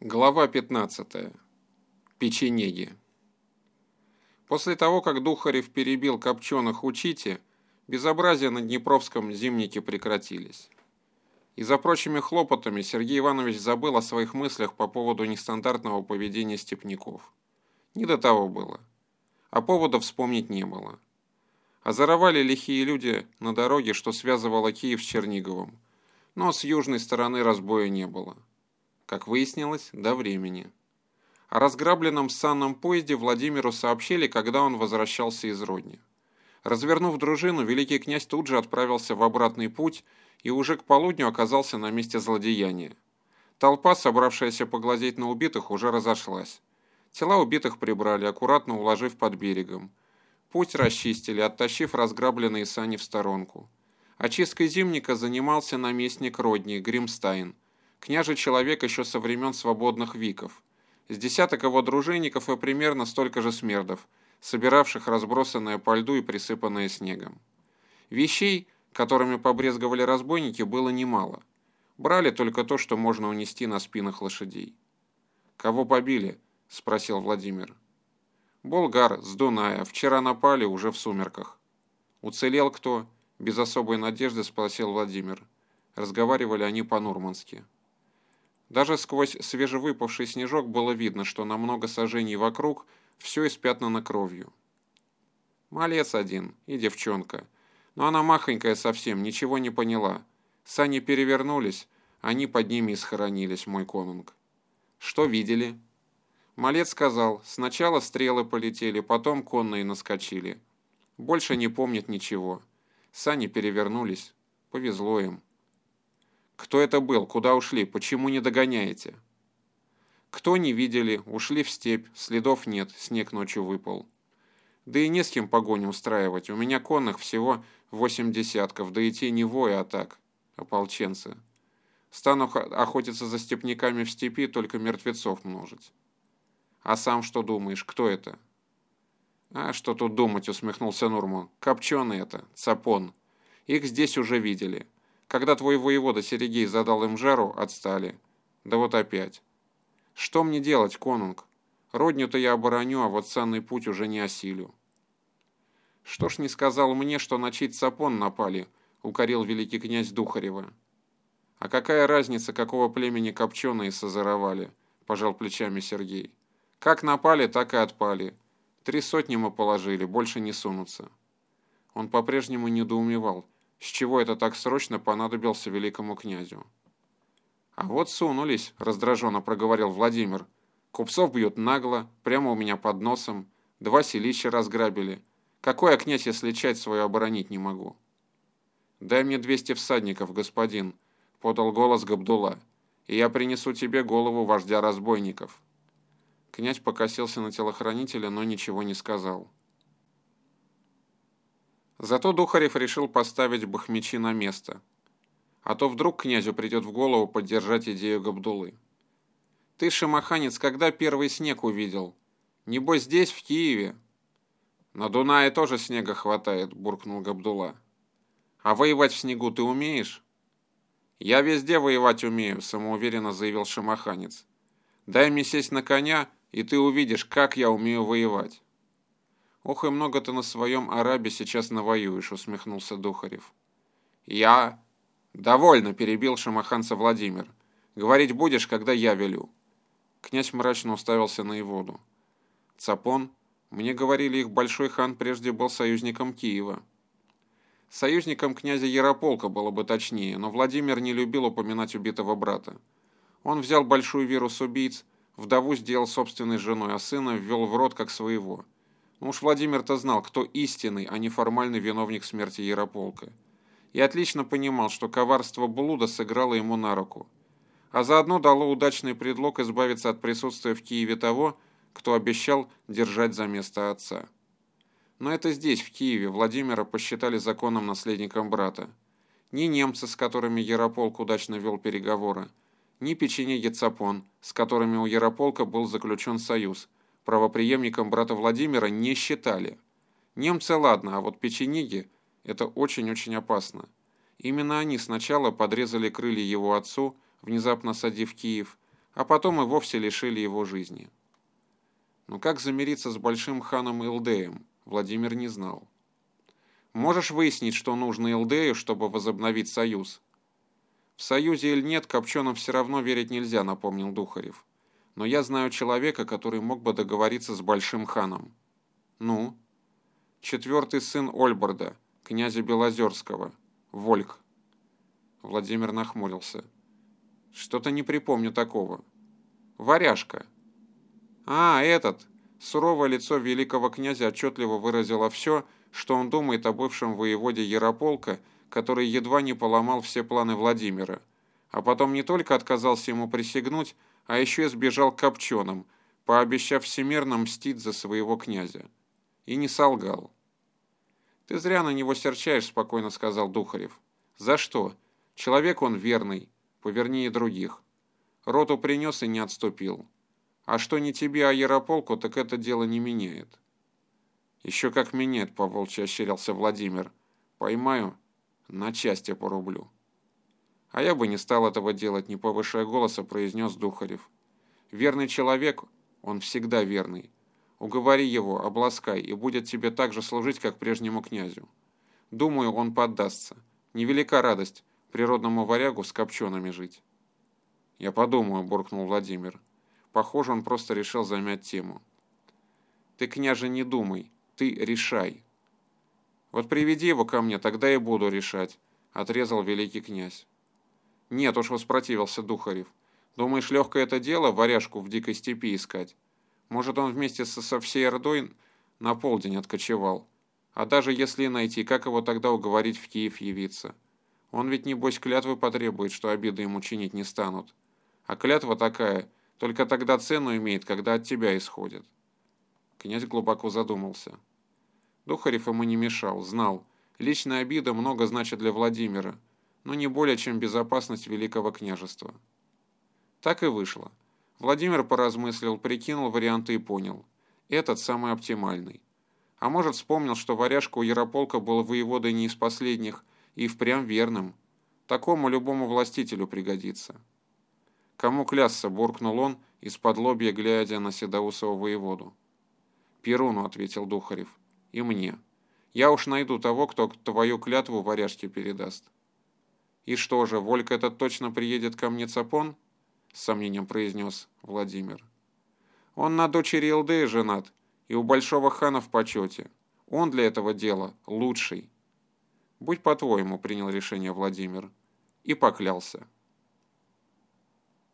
Глава 15. Печенеги. После того, как Духарев перебил копченых у Чити, безобразия на Днепровском зимнике прекратились. И за прочими хлопотами Сергей Иванович забыл о своих мыслях по поводу нестандартного поведения степняков. Не до того было. А повода вспомнить не было. Озоровали лихие люди на дороге, что связывало Киев с Черниговым, но с южной стороны разбоя не было как выяснилось, до времени. О разграбленном санном поезде Владимиру сообщили, когда он возвращался из Родни. Развернув дружину, великий князь тут же отправился в обратный путь и уже к полудню оказался на месте злодеяния. Толпа, собравшаяся поглазеть на убитых, уже разошлась. Тела убитых прибрали, аккуратно уложив под берегом. Путь расчистили, оттащив разграбленные сани в сторонку. Очисткой зимника занимался наместник Родни, Гримстайн – Княжий человек еще со времен свободных виков. С десяток его дружинников и примерно столько же смердов, собиравших разбросанное по льду и присыпанное снегом. Вещей, которыми побрезговали разбойники, было немало. Брали только то, что можно унести на спинах лошадей. «Кого побили?» – спросил Владимир. «Болгар, с Дуная. Вчера напали, уже в сумерках». «Уцелел кто?» – без особой надежды спросил Владимир. Разговаривали они по-нурмански. Даже сквозь свежевыпавший снежок было видно, что на много сажений вокруг все испятнано кровью. Малец один и девчонка. Но она махонькая совсем, ничего не поняла. Сани перевернулись, они под ними и схоронились, мой конунг. Что видели? Малец сказал, сначала стрелы полетели, потом конные наскочили. Больше не помнит ничего. Сани перевернулись. Повезло им. Кто это был? Куда ушли? Почему не догоняете? Кто не видели? Ушли в степь. Следов нет. Снег ночью выпал. Да и не с кем погоню устраивать. У меня конных всего восемь десятков. Да и те не вои, а так. Ополченцы. Стану охотиться за степняками в степи, только мертвецов множить. А сам что думаешь? Кто это? А что тут думать, усмехнулся Нурман. Копченый это, цапон. Их здесь уже видели. Когда твой воевода Серегей задал им жару, отстали. Да вот опять. Что мне делать, конунг? Родню-то я обороню, а вот санный путь уже не осилю. Что ж не сказал мне, что на чей цапон напали, укорил великий князь Духарева. А какая разница, какого племени копченые созоровали, пожал плечами Сергей. Как напали, так и отпали. Три сотни мы положили, больше не сунутся. Он по-прежнему недоумевал, с чего это так срочно понадобился великому князю? «А вот сунулись», — раздраженно проговорил Владимир. «Купцов бьют нагло, прямо у меня под носом. Два селища разграбили. Какой я князь, если часть свою оборонить не могу?» «Дай мне двести всадников, господин», — подал голос Габдула, «и я принесу тебе голову вождя разбойников». Князь покосился на телохранителя, но ничего не сказал. Зато Духарев решил поставить Бахмичи на место. А то вдруг князю придет в голову поддержать идею Габдулы. «Ты, шамаханец, когда первый снег увидел? Небось здесь, в Киеве?» «На Дунае тоже снега хватает», — буркнул Габдула. «А воевать в снегу ты умеешь?» «Я везде воевать умею», — самоуверенно заявил шамаханец. «Дай мне сесть на коня, и ты увидишь, как я умею воевать». «Ох и много ты на своем арабе сейчас навоюешь», — усмехнулся Духарев. «Я...» «Довольно», — перебил шамаханца Владимир. «Говорить будешь, когда я велю». Князь мрачно уставился на Иводу. «Цапон, мне говорили, их большой хан прежде был союзником Киева». Союзником князя Ярополка было бы точнее, но Владимир не любил упоминать убитого брата. Он взял большую вирус убийц, вдову сделал собственной женой, а сына ввел в рот как своего – уж Владимир-то знал, кто истинный, а не формальный виновник смерти Ярополка. И отлично понимал, что коварство Блуда сыграло ему на руку. А заодно дало удачный предлог избавиться от присутствия в Киеве того, кто обещал держать за место отца. Но это здесь, в Киеве, Владимира посчитали законным наследником брата. Ни немцы, с которыми Ярополк удачно вел переговоры, ни печенеги Цапон, с которыми у Ярополка был заключен союз – правопреемником брата Владимира не считали. Немцы ладно, а вот печенеги – это очень-очень опасно. Именно они сначала подрезали крылья его отцу, внезапно садив Киев, а потом и вовсе лишили его жизни. Но как замириться с большим ханом Илдеем, Владимир не знал. Можешь выяснить, что нужно Илдею, чтобы возобновить союз? В союзе или нет, Копченым все равно верить нельзя, напомнил Духарев. Но я знаю человека, который мог бы договориться с большим ханом. Ну? Четвертый сын Ольборда, князя Белозерского, Вольк. Владимир нахмурился. Что-то не припомню такого. Варяжка. А, этот. Суровое лицо великого князя отчетливо выразило все, что он думает о бывшем воеводе Ярополка, который едва не поломал все планы Владимира, а потом не только отказался ему присягнуть, а еще и сбежал к Копченым, пообещав всемирно мстить за своего князя. И не солгал. «Ты зря на него серчаешь», — спокойно сказал Духарев. «За что? Человек он верный, повернее других. Роту принес и не отступил. А что не тебе, а Ярополку, так это дело не меняет. Еще как меняет, поволчьи ощерился Владимир. Поймаю, на части порублю. А я бы не стал этого делать, не повышая голоса, произнес Духарев. Верный человек, он всегда верный. Уговори его, обласкай, и будет тебе так же служить, как прежнему князю. Думаю, он поддастся. Невелика радость природному варягу с копчеными жить. Я подумаю, буркнул Владимир. Похоже, он просто решил замять тему. «Ты, княже, не думай, ты решай». «Вот приведи его ко мне, тогда и буду решать», — отрезал великий князь. «Нет уж», — воспротивился Духарев. «Думаешь, легкое это дело варяжку в дикой степи искать? Может, он вместе со, со всей Ордой на полдень откочевал? А даже если найти, как его тогда уговорить в Киев явиться? Он ведь, небось, клятвы потребует, что обиды ему чинить не станут. А клятва такая, только тогда цену имеет, когда от тебя исходит. Князь глубоко задумался. Духарев ему не мешал, знал. Личная обида много значит для Владимира, но не более, чем безопасность Великого княжества. Так и вышло. Владимир поразмыслил, прикинул варианты и понял. Этот самый оптимальный. А может, вспомнил, что варяжка у Ярополка был воеводой не из последних и впрямь верным. Такому любому властителю пригодится. «Кому клясться?» – буркнул он, из-под лобья глядя на седоусого воеводу. «Перуну», – ответил Духарев. «И мне. Я уж найду того, кто твою клятву варяжке передаст». «И что же, Волька этот точно приедет ко мне цапон?» – с сомнением произнес Владимир. «Он на дочери Илдея женат и у большого хана в почете. Он для этого дела лучший». «Будь по-твоему», – принял решение Владимир и поклялся.